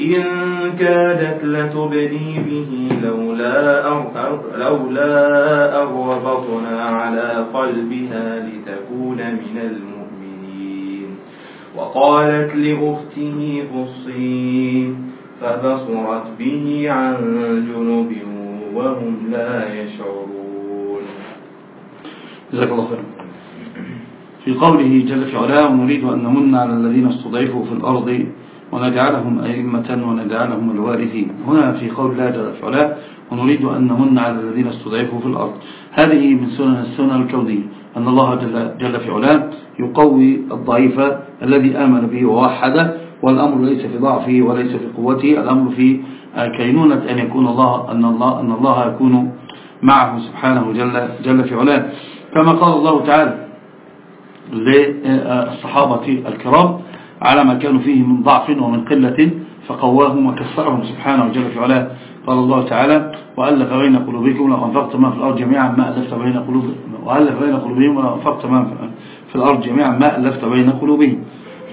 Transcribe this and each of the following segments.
إن كادت لتبدي به لولا لولا أربطنا على قلبها لتكون من المؤمنين. وقالت لأخته قصي فبصرت به عن جنب وهم لا يشعرون. جزاك الله خير في قوله جل في علاه نريد أن نمن على الذين استضعفوا في الأرض ونجعلهم أئمة ونجعلهم الوارثين. هنا في قول الله جل في علاه ونريد أن نمن على الذين استضعفوا في الأرض. هذه من سنن السنن الكونية أن الله جل, جل في علاه يقوي الضعيف الذي آمن به ووحد والأمر ليس في ضعفه وليس في قوته. الأمر في كينونة أن يكون الله أن الله أن الله يكون معه سبحانه جل جل في علاه. كما قال الله تعالى للصحابة الكرام على ما كانوا فيه من ضعف ومن قلة فقواهم وكسرهم سبحانه جل في علاه قال الله تعالى وألف بين قلوبكم لو أنفقت ما في الأرض جميعا ما ألفت بين قلوبهم وألف بين قلوبهم ولو أنفقت ما في الأرض جميعا ما ألفت بين قلوبهم.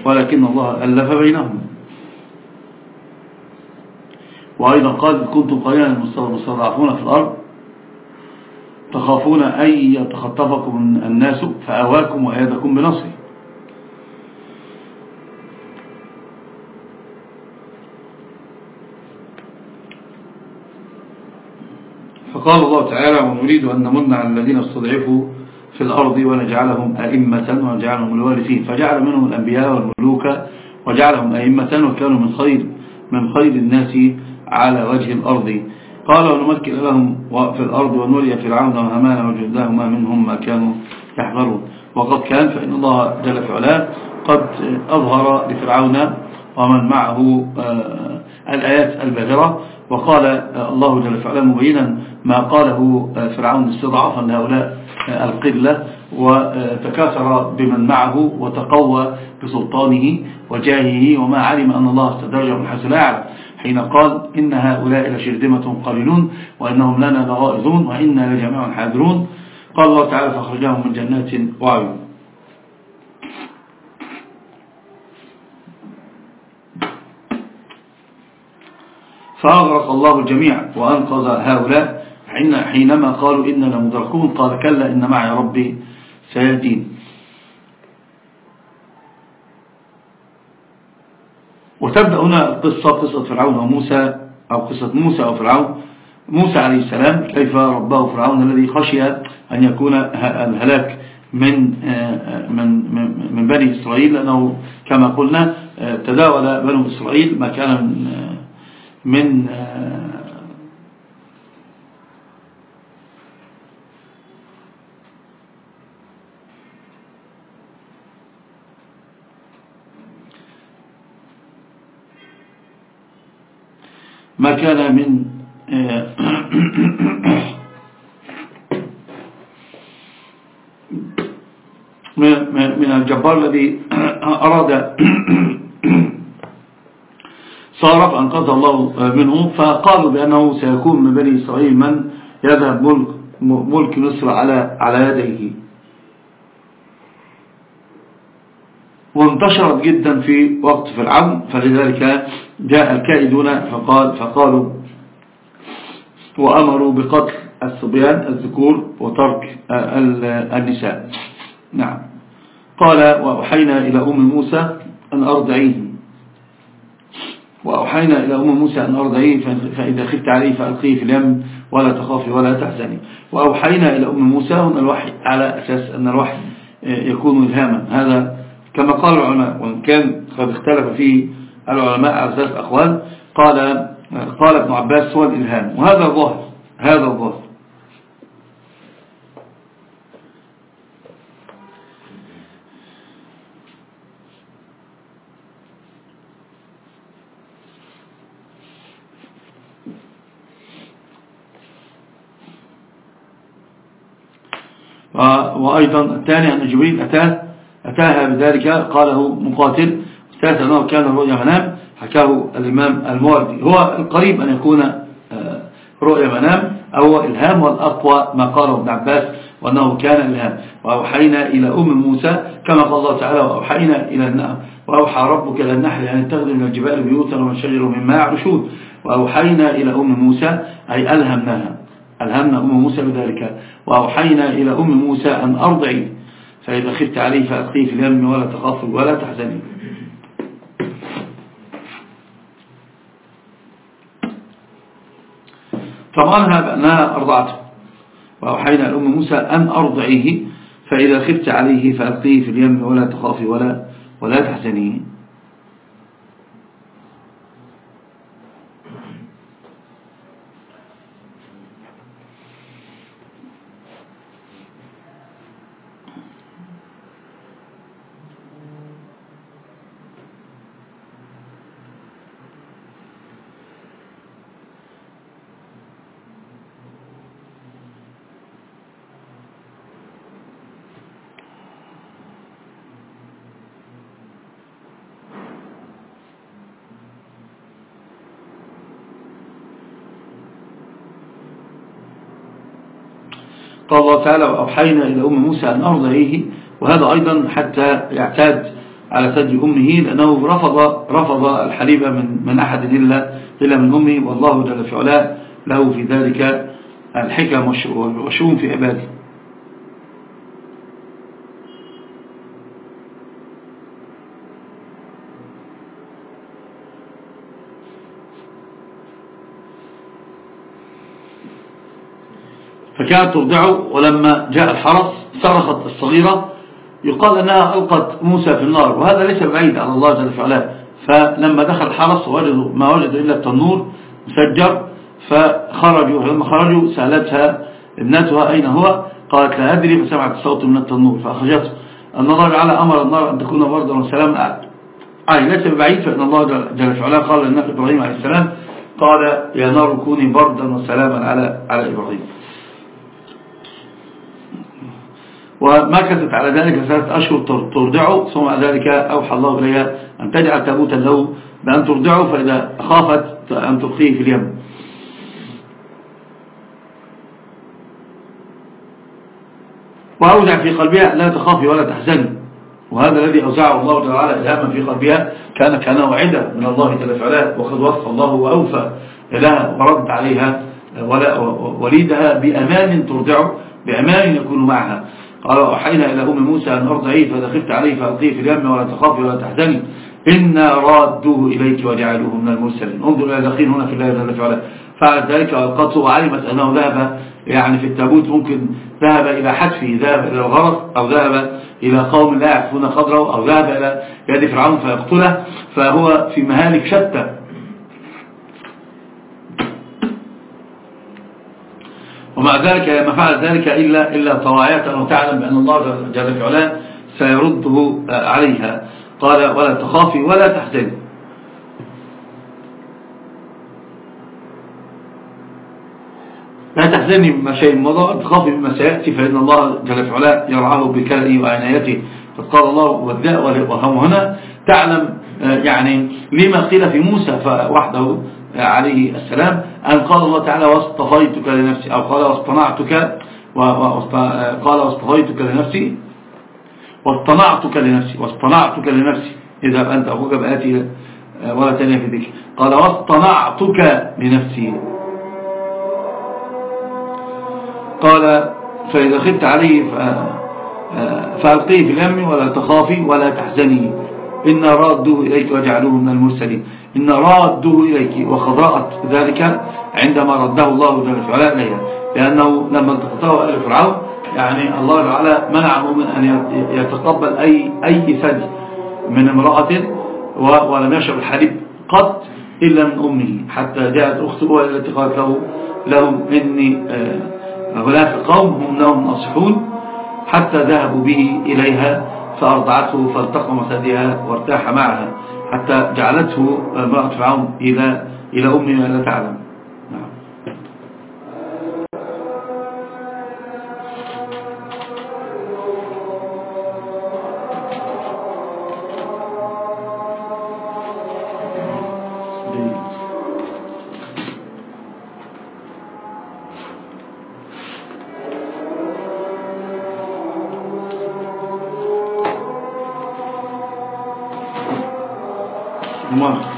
ولكن الله ألف بينهم. وأيضا قال كنتم قليلا المستضعفون في الأرض تخافون أن يتخطفكم الناس فأواكم وأيدكم بنصره. فقال الله تعالى ونريد أن نمن على الذين استضعفوا في الأرض ونجعلهم أئمة ونجعلهم الوارثين. فجعل منهم الأنبياء والملوك وجعلهم أئمة وكانوا من خير من خير الناس على وجه الأرض. قال ونمكن لهم في الأرض ونري فرعون وهمان وجندهما منهم ما كانوا يحذرون. وقد كان فإن الله جل في علاه قد أظهر لفرعون ومن معه آه، الآيات الباهرة وقال الله جل في علاه مبينا ما قاله فرعون استضعافا لهؤلاء القلة وتكاثر بمن معه وتقوى بسلطانه وجاهه وما علم أن الله استدرجه من حيث لا حين قال إن هؤلاء لشرذمة قليلون وإنهم لنا لغائظون وإنا لجميع حاذرون. قال الله تعالى فأخرجهم من جنات وعيون. فأغرق الله الجميع وأنقذ هؤلاء. حينما قالوا إننا لمدركون قال كلا إن معي ربي سيهدين. وتبدأ هنا قصة قصة فرعون وموسى أو قصة موسى وفرعون موسى عليه السلام كيف رباه فرعون الذي خشي أن يكون الهلاك من من من بني إسرائيل؟ لأنه كما قلنا تداول بنو إسرائيل ما كان من من ما كان من آه، من الجبار الذي أراد صار فأنقذ الله منه فقالوا بأنه سيكون من بني إسرائيل من يذهب ملك, ملك مصر على على يديه. وانتشرت جدا في وقت فرعون فلذلك جاء الكائدون فقال فقالوا وأمروا بقتل الصبيان الذكور وترك النساء. نعم. قال وأوحينا إلى أم موسى أن أرضعيه وأوحينا إلى أم موسى أن أرضعيه فإذا خفت عليه فألقيه في اليم ولا تخافي ولا تحزني. وأوحينا إلى أم موسى أن الوحي على أساس أن الوحي يكون إلهاما هذا كما قال العلماء وإن كان قد اختلف فيه العلماء على أساس أقوال قال قال ابن عباس هو الإلهام. وهذا الظاهر هذا الظاهر. وأيضا الثاني أن جبريل أتاه أتاها بذلك قاله مقاتل ثالثا أنه كان رؤيا منام حكاه الإمام الموردي. هو القريب أن يكون آه، رؤيا منام أو إلهام والأقوى ما قاله ابن عباس وأنه كان إلهام. وأوحينا إلى أم موسى كما قال الله تعالى وأوحينا إلى النعم وأوحى ربك إلى النحل أن اتخذ من الجبال بيوتا ومن شجر مما يعرشون. وأوحينا إلى أم موسى أي ألهمناها. ألهمنا أم موسى بذلك. وأوحينا إلى أم موسى أن أرضعي. فإذا خفت عليه فألقيه في اليم ولا تخافي ولا تحزني. فمعنها بأنها أرضعته. وأوحينا لأم موسى أن أرضعيه. فإذا خفت عليه فألقيه في اليم ولا تخافي ولا, ولا تحزني. قال الله تعالى وأوحينا إلى أم موسى أن أرضعيه وهذا أيضا حتى يعتاد على ثدي أمه لأنه رفض رفض الحليب من من أحد إلا إلا من أمه والله جل في له في ذلك الحكم والشؤون في عباده. فكانت ترضعه ولما جاء الحرس صرخت الصغيرة يقال أنها ألقت موسى في النار وهذا ليس بعيد على الله جل وعلا. فلما دخل الحرس وجدوا ما وجدوا إلا التنور مسجر فخرجوا فلما خرجوا سألتها ابنتها أين هو؟ قالت لا أدري فسمعت الصوت من التنور فأخرجته أن الله تعالى أمر النار أن تكون بردا وسلاما. أي ليس بعيد فإن الله جل وعلا قال للنبي إبراهيم عليه السلام قال يا نار كوني بردا وسلاما على على إبراهيم. ومكثت على ذلك ثلاثة أشهر ترضعه ثم بعد ذلك أوحى الله إليها أن تجعل تابوتا له بأن ترضعه فإذا خافت أن تلقيه في اليم. وأوزع في قلبها لا تخافي ولا تحزني. وهذا الذي أوزعه الله تعالى إلهاما في قلبها كان كان وعدا من الله جل وعلا وقد وصف الله وأوفى لها ورد عليها وليدها بأمان ترضعه بأمان يكون معها. قال وحينا إلى أم موسى أن أرضعيه خفت عليه فألقيه في اليم ولا تخافي ولا تحزني. إنا رادوه إليك وجعلوه من المرسلين. انظر إلى اليقين هنا في الله جل وعلا. فعلت ذلك وألقته وعلمت أنه ذهب يعني في التابوت ممكن ذهب إلى حتفه ذهب إلى الغرق أو ذهب إلى قوم لا يعرفون قدره أو ذهب إلى يد فرعون فيقتله. فهو في مهالك شتى. ومع ذلك ما فعل ذلك إلا, إلا طواعية أنه تعلم بأن الله جل وعلا سيرده عليها. قال ولا تخافي ولا تحزني. لا تحزني مما شيء مضى تخافي مما سيأتي فإن الله جل وعلا يرعاه بكلئه وعنايته. قد قال الله والذاء وهم هنا تعلم يعني لما قيل في موسى وحده عليه السلام أن قال الله تعالى واصطفيتك لنفسي أو قال واصطنعتك قال واصطفيتك لنفسي واصطنعتك لنفسي واصطنعتك لنفسي إذا أنت أخوك بآتي ولا تانية في ذكر قال واصطنعتك لنفسي قال فإذا خبت عليه فألقيه في اليم ولا تخافي ولا تحزني إن رادوه إليك وجعلوه من المرسلين إن رادوه إليك وخضرأت ذلك عندما رده الله جل وعلا إليها. لأنه لما التقطه آل فرعون يعني الله تعالى منعه من أن يتقبل أي, أي ثدي من امرأة ولم يشرب الحليب قط إلا من أمه. حتى جاءت أخته التي قالت له لهم إني غلاف القوم هم لهم ناصحون. حتى ذهبوا به إليها فأرضعته فالتقم ثديها وارتاح معها. حتى جعلته امرأة فرعون إلى إلى لا تعلم. Mano.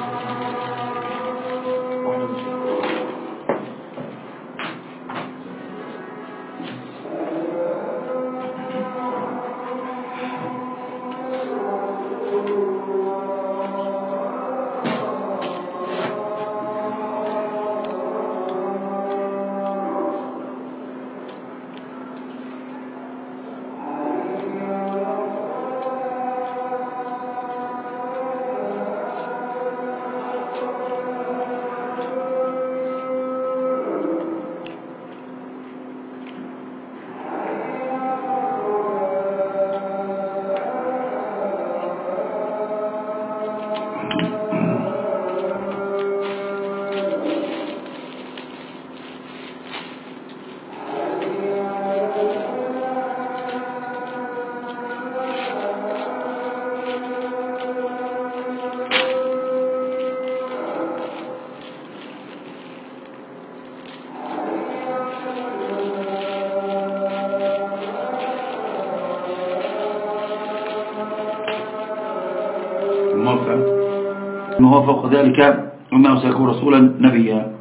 هو فوق ذلك أنه سيكون رسولا نبيا.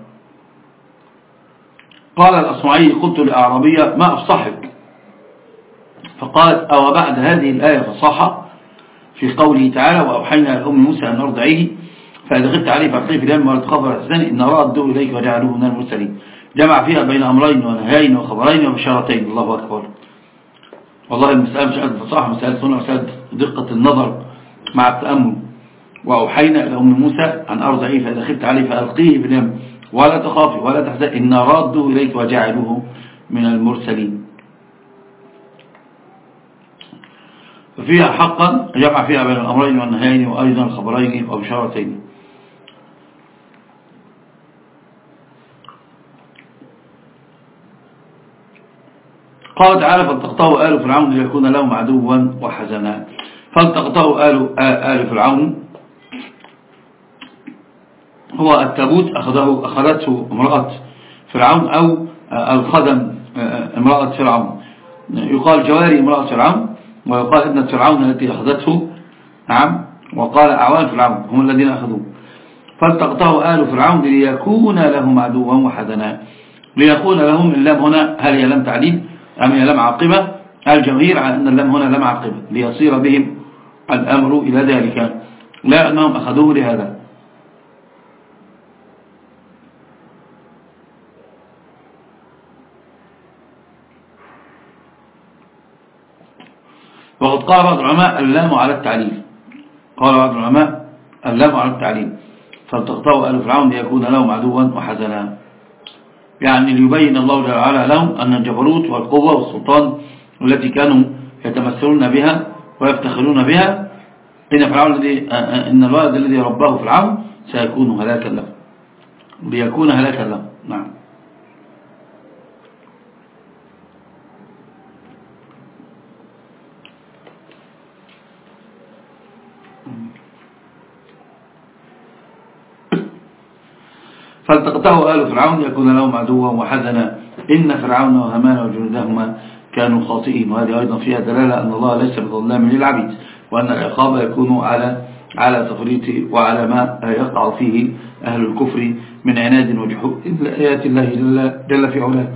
قال الأصمعي قلت لأعربية ما أفصحك؟ فقالت أو بعد هذه الآية فصاحة في قوله تعالى وأوحينا لأم موسى أن أرضعيه فإذا غبت عليه فألقيه في اليم ولا تخاف ولا إن رادوا إليك وجعلوه من المرسلين. جمع فيها بين أمرين ونهاين وخبرين وبشارتين الله أكبر. والله المسألة مش قد مسألة سنة مسألة دقة النظر مع التأمل. وأوحينا إلى أم موسى أن أرضعيه فإذا خفت عليه فألقيه في اليم ولا تخافي ولا تحزن إن راده إليك وجعله من المرسلين. ففيها حقا جمع فيها بين الأمرين والنهيين وأيضا الخبرين وبشارتين. قال تعالى فالتقطه آل فرعون ليكون لهم عدوا وحزنا. فالتقطه آل, آل فرعون هو التابوت أخذه أخذته امرأة فرعون أو الخدم امرأة فرعون. يقال جواري امرأة فرعون ويقال ابنة فرعون التي أخذته. نعم. وقال أعوان فرعون هم الذين أخذوه. فالتقطه آل فرعون ليكون لهم عدوا وحدنا ليكون لهم اللام هنا هل هي لم تعليم أم هي لم عاقبة الجماهير على أن اللام هنا لم عاقبة ليصير بهم الأمر إلى ذلك. لا أنهم أخذوه لهذا وقد قال بعض العلماء اللام على التعليم قال بعض العلماء اللام على التعليم فالتقطعوا آل فرعون ليكون لهم عدوا وحزنا. يعني ليبين الله جل وعلا لهم أن الجبروت والقوة والسلطان التي كانوا يتمثلون بها ويفتخرون بها إن فرعون الذي إن الولد الذي رباه فرعون سيكون هلاكا له ليكون هلاكا له نعم. فالتقطه آل فرعون يكون لهم عدوا وحزنا. إن فرعون وهامان وجنودهما كانوا خاطئين. وهذه أيضا فيها دلالة أن الله ليس بظلام للعبيد وأن العقاب يكون على على تفريط وعلى ما يقع فيه أهل الكفر من عناد وجحود. آيات الله جل في علاه.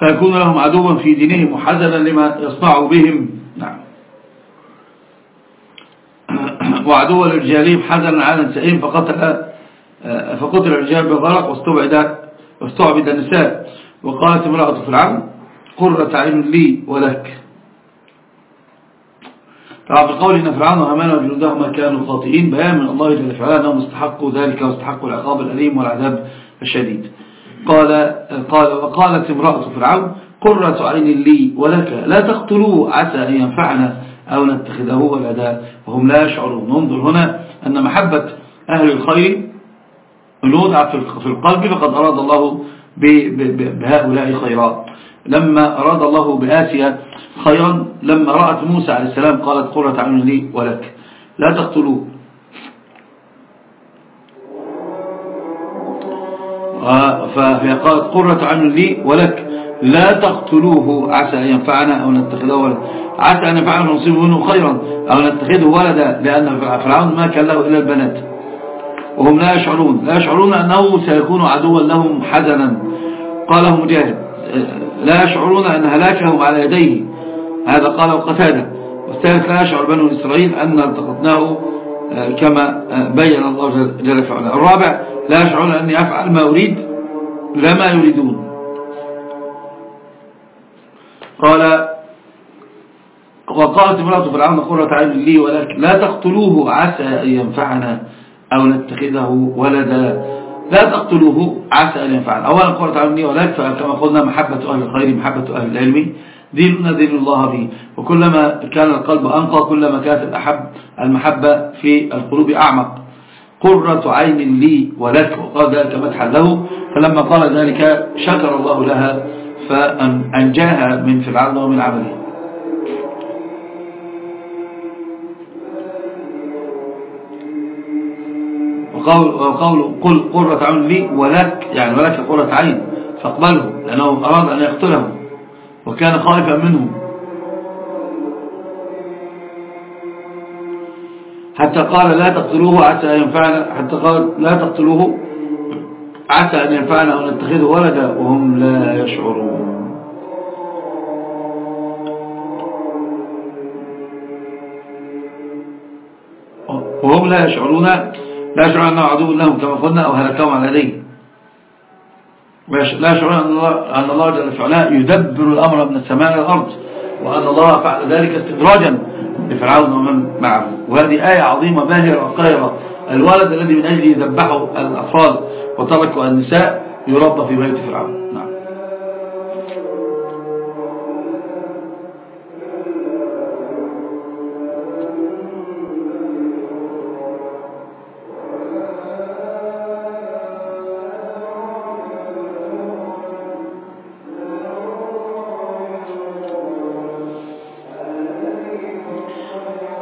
فيكون لهم عدوا في دينهم وحزنا لما يصنع بهم نعم وعدوا لرجالهم حزنا على نسائهم فقتل فقتل الرجال بغرق واستبعد واستعبد النساء. وقالت امرأة فرعون قرة عين لي ولك. طبعا بقول إن فرعون وهامان وجنودهما كانوا خاطئين بيان من الله جل وعلا أنهم استحقوا ذلك واستحقوا العقاب الأليم والعذاب الشديد. قال قال وقالت امرأة فرعون قرة عين لي ولك لا تقتلوه عسى أن ينفعنا. أو نتخذه ولدا. وهم لا يشعرون. ننظر هنا أن محبة أهل الخير الوضع في القلب فقد أراد الله بهؤلاء خيرات لما أراد الله بآسيا خيرا لما رأت موسى عليه السلام قالت قرة عين لي ولك. لا تقتلوه فهي قالت قرة عين لي ولك. لا تقتلوه عسى أن ينفعنا أو نتخذه ولدا عسى أن ينفعنا ونصيب منه خيرا أو نتخذه ولدا لأن فرعون ما كان له إلا البنات. وهم لا يشعرون. لا يشعرون أنه سيكون عدوا لهم حزنا. قاله مجاهد لا يشعرون أن هلاكهم على يديه. هذا قاله قتادة. والثالث لا يشعر بنو إسرائيل أن التقطناه كما بين الله جل وعلا. الرابع لا يشعرون أني أفعل ما أريد لا ما يريدون. قال وقالت امرأة فرعون قرة عين لي ولكن لا تقتلوه عسى أن ينفعنا أو نتخذه ولدا. لا تقتلوه عسى أن ينفعنا. أولا قرة عين لي ولكن كما قلنا محبة أهل الخير محبة أهل العلم ديننا دين الله به وكلما كان القلب أنقى كلما كانت الأحب المحبة في القلوب أعمق. قرة عين لي ولك. وقال ذلك مدحا له. فلما قال ذلك شكر الله لها. فأنجاها من فرعون ومن عمله. وقول, وقول قل قرة عين لي ولك يعني ولك قرة عين فاقبله لأنه أراد أن يقتله وكان خائفا منه. حتى قال لا تقتلوه أن ينفعنا حتى قال لا تقتلوه عسى أن ينفعنا أو نتخذه ولدا وهم لا يشعرون. وهم لا يشعرون. لا يشعرون أنه عدو لهم كما قلنا أو هلكهم على يديه. لا يشعرون أن الله جل وعلا يدبر الأمر من السماء إلى الأرض وأن الله فعل ذلك استدراجا لفرعون ومن معه. وهذه آية عظيمة باهرة وقاهرة. الولد الذي من أجله يذبحه الأطفال وتركوا النساء يربى في بيت فرعون. نعم.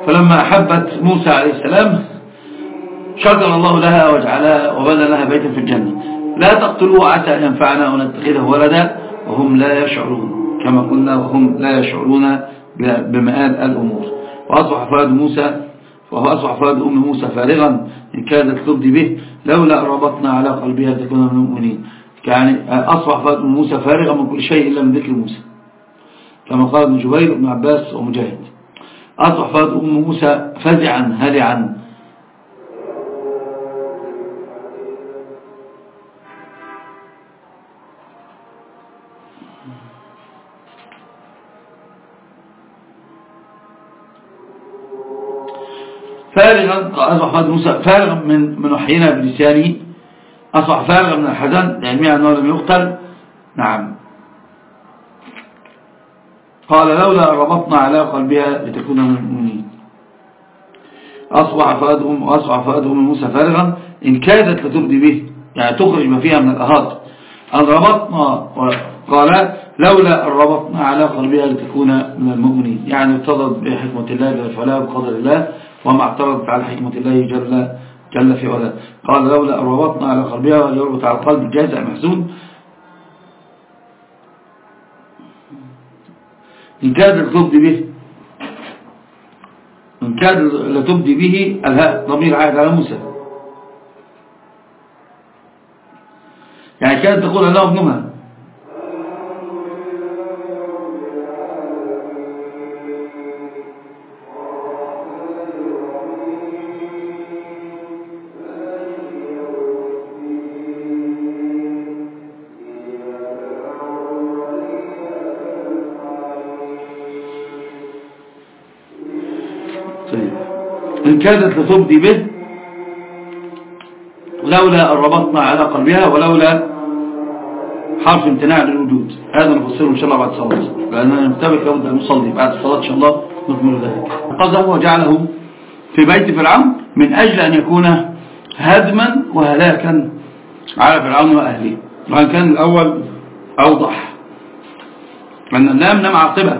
فلما أحبت موسى عليه السلام شكر الله لها وجعلها وبنى لها بيتا في الجنة. لا تقتلوه عسى ينفعنا ونتخذه ولدا وهم لا يشعرون كما قلنا وهم لا يشعرون بمآل الأمور. وأصبح فؤاد موسى وهو أصبح فؤاد أم موسى فارغا إن كادت تبدي به لولا ربطنا على قلبها تكون من المؤمنين. يعني أصبح فؤاد أم موسى فارغا من كل شيء إلا من ذكر موسى. كما قال ابن جبير وابن عباس ومجاهد. أصبح فؤاد أم موسى فزعا هلعا فارغا أصبح فؤاد موسى فارغا من من وحينا بلسانه. أصبح فارغا من الحزن يعني أنه لم يقتل. نعم. قال لولا ربطنا على قلبها لتكون من المؤمنين. أصبح فؤاد أم أصبح فؤاد أم موسى فارغا. إن كادت لتبدي به يعني تخرج ما فيها من الأهات. أن ربطنا قال لولا أن ربطنا على قلبها لتكون من المؤمنين. يعني اقتضت بحكمة الله وعلا بقدر الله. وما اعترضت على حكمة الله جل جل في علاه. قال لولا ربطنا على قلبها وليربط على القلب جازع محزون. إن كاد لتبدي به إن كاد لتبدي به الهاء ضمير عائد على موسى. يعني كانت تقول أنه ابنها. كادت لتبدي به لولا أن ربطنا على قلبها ولولا حرف امتناع للوجود. هذا نفسره إن شاء الله بعد الصلاة لأننا نمتبك لابد أن نصلي. بعد الصلاة إن شاء الله نكمل ذلك. قصده وجعله في بيت فرعون من أجل أن يكون هدما وهلاكا على فرعون وأهله. وأن كان الأول أوضح. أن اللام نم عاقبة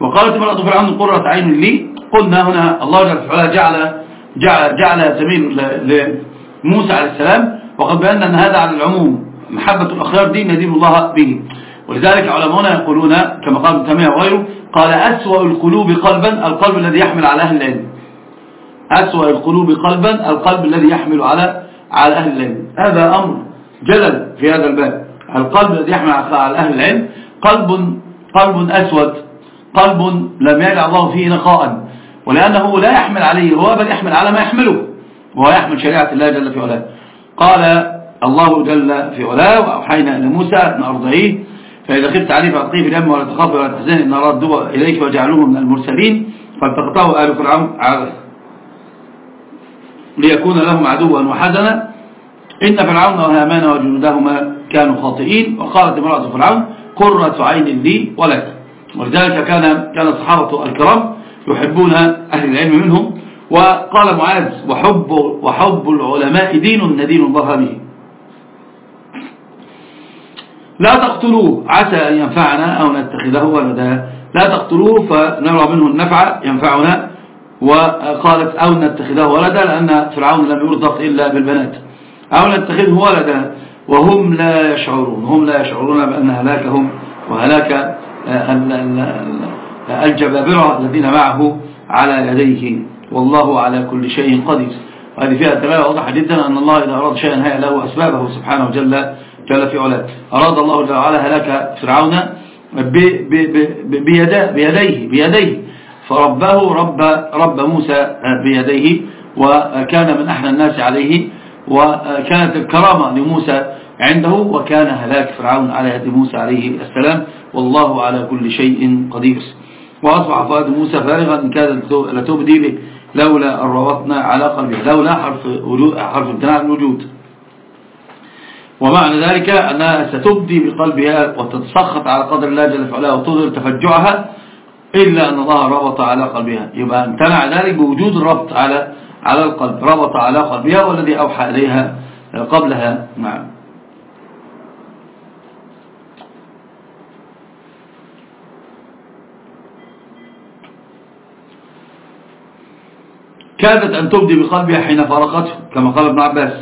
وقالت امرأة فرعون قرة عين لي. قلنا هنا الله جل وعلا جعل جعل, جعل سبيل لموسى عليه السلام وقد بينا أن هذا على العموم محبة الأخيار دي ندين الله به. ولذلك علماؤنا يقولون كما قال ابن تيمية وغيره قال أسوأ القلوب قلبا القلب الذي يحمل على أهل العلم. أسوأ القلوب قلبا القلب الذي يحمل على على أهل العلم. هذا أمر جلل في هذا الباب. القلب الذي يحمل على أهل العلم قلب قلب أسود قلب لم يجعل الله فيه نقاء ولأنه لا يحمل عليه هو بل يحمل على ما يحمله وهو يحمل شريعة الله جل في علاه. قال الله جل في علاه وأوحينا إلى موسى أن أرضعيه فإذا خفت عليه فألقيه في اليم ولا تخاف ولا تحزن إن ردوا إليك وجعلوه من المرسلين فالتقطه آل فرعون ليكون لهم عدوا وحزنا. إن فرعون وهامان وجنودهما كانوا خاطئين وقالت امرأة فرعون قرة عين لي ولك. ولذلك كان كان الصحابة الكرام يحبون أهل العلم منهم. وقال معاذ وحب, وحب العلماء دين ندين الله به لا تقتلوه عسى أن ينفعنا أو نتخذه ولدا. لا تقتلوه فنرى منه النفع ينفعنا. وقالت أو نتخذه ولدا لأن فرعون لم يرزق إلا بالبنات. أو نتخذه ولدا. وهم لا يشعرون هم لا يشعرون بأن هلاكهم وهلاك الجبابرة الذين معه على يديه. والله على كل شيء قدير. وهذه فيها دلالة واضحة جدا أن الله إذا أراد شيئا هيأ له أسبابه سبحانه جل جل في علاه. أراد الله جل وعلا هلاك فرعون بيديه بيديه. فربه رب رب موسى بيديه وكان من أحلى الناس عليه وكانت الكرامة لموسى عنده وكان هلاك فرعون على يد موسى عليه السلام. والله على كل شيء قدير. وأصبح فؤاد موسى فارغا إن كانت لتبدي به لولا أن روضنا على قلبه لولا حرف, حرف امتناع الوجود. ومعنى ذلك أنها ستبدي بقلبها وتتسخط على قدر الله جل وعلا وتظهر تفجعها إلا أن الله ربط على قلبها. يبقى امتنع ذلك بوجود الربط على على القلب ربط على قلبها والذي أوحى إليها قبلها. نعم. كادت أن تبدي بقلبها حين فارقته كما قال ابن عباس.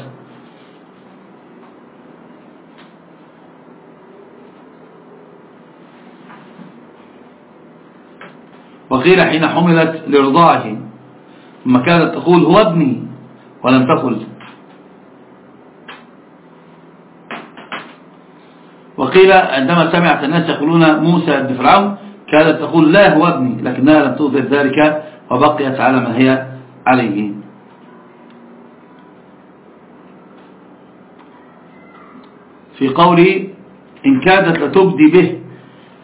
وقيل حين حملت لرضاعه ثم كانت تقول هو ابني ولم تقل. وقيل عندما سمعت الناس يقولون موسى ابن فرعون كانت تقول لا هو ابني لكنها لم تظهر ذلك وبقيت على ما هي عليه. في قوله إن كادت لتبدي به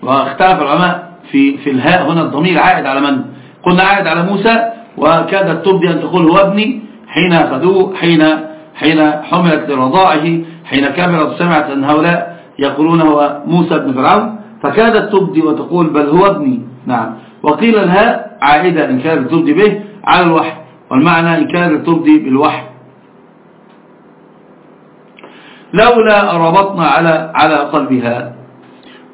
واختلف العلماء في في الهاء هنا الضمير عائد على من؟ قلنا عائد على موسى وكادت تبدي أن تقول هو ابني حين أخذوه حين حين حملت لرضاعه حين كبرت سمعت أن هؤلاء يقولون هو موسى بن فرعون. فكادت تبدي وتقول بل هو ابني. نعم. وقيل الهاء عائدة إن كانت تبدي به على الوحي. والمعنى إن كانت تبدي بالوحي. لولا ربطنا على على قلبها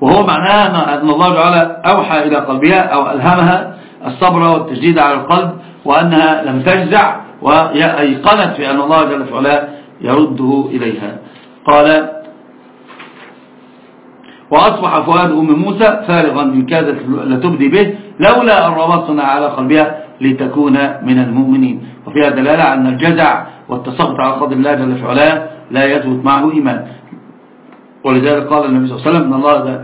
وهو معناه أن الله تعالى أوحى إلى قلبها أو ألهمها الصبر والتجديد على القلب وأنها لم تجزع وأيقنت في أن الله جل وعلا يرده إليها. قال وأصبح فؤاد أم موسى فارغا إن كادت لتبدي به لولا أن ربطنا على قلبها لتكون من المؤمنين. وفيها دلالة أن الجزع والتسخط على قدر الله جل وعلا لا يثبت معه إيمان. ولذلك قال النبي صلى الله عليه وسلم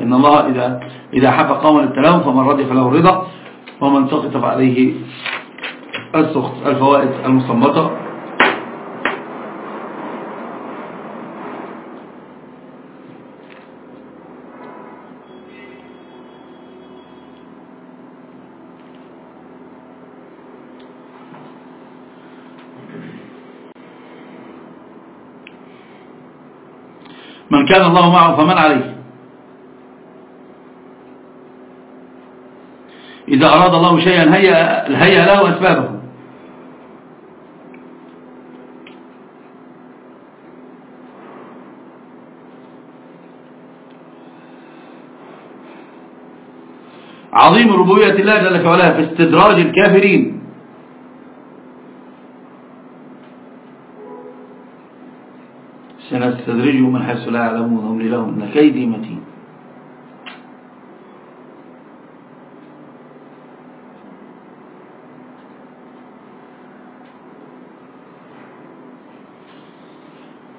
إن الله, إذا, إذا حب قوما التلاوم فمن رضي فله الرضا ومن سقط فعليه السخط الفوائد المصمتة من كان الله معه فمن عليه. إذا أراد الله شيئا هيأ, له أسبابه. عظيم ربوبية الله جل وعلا في استدراج الكافرين. سنستدرجهم من حيث لا يعلمون هم لهم إن كيدي متين.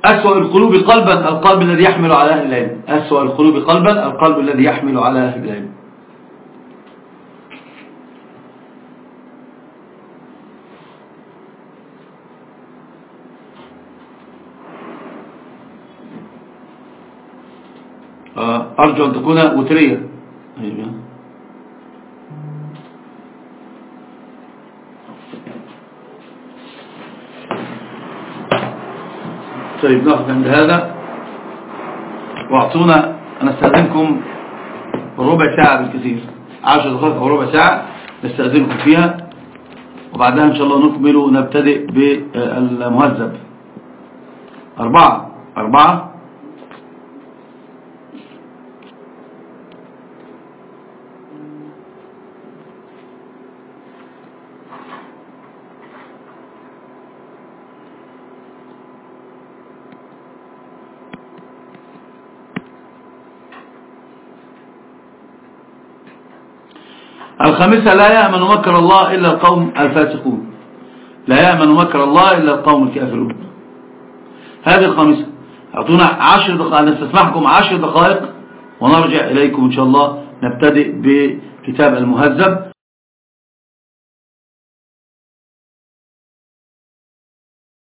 أسوأ القلوب قلبا القلب الذي يحمل على أهل العلم. أسوأ القلوب قلبا القلب الذي يحمل على أهل العلم. أرجو أن تكون وترية. طيب ناخذ عند هذا. وأعطونا نستأذنكم ربع ساعة بالكثير. عشر دقائق أو ربع ساعة نستأذنكم فيها. وبعدها إن شاء الله نكمل نبتدئ بالمهذب. أربعة أربعة. الخامسة لا يأمن مكر الله إلا القوم الفاسقون. لا يأمن مكر الله إلا القوم الكافرون. هذه الخامسة أعطونا عشر دقائق نستسمحكم عشر دقائق ونرجع إليكم إن شاء الله. نبتدئ بكتاب المهذب.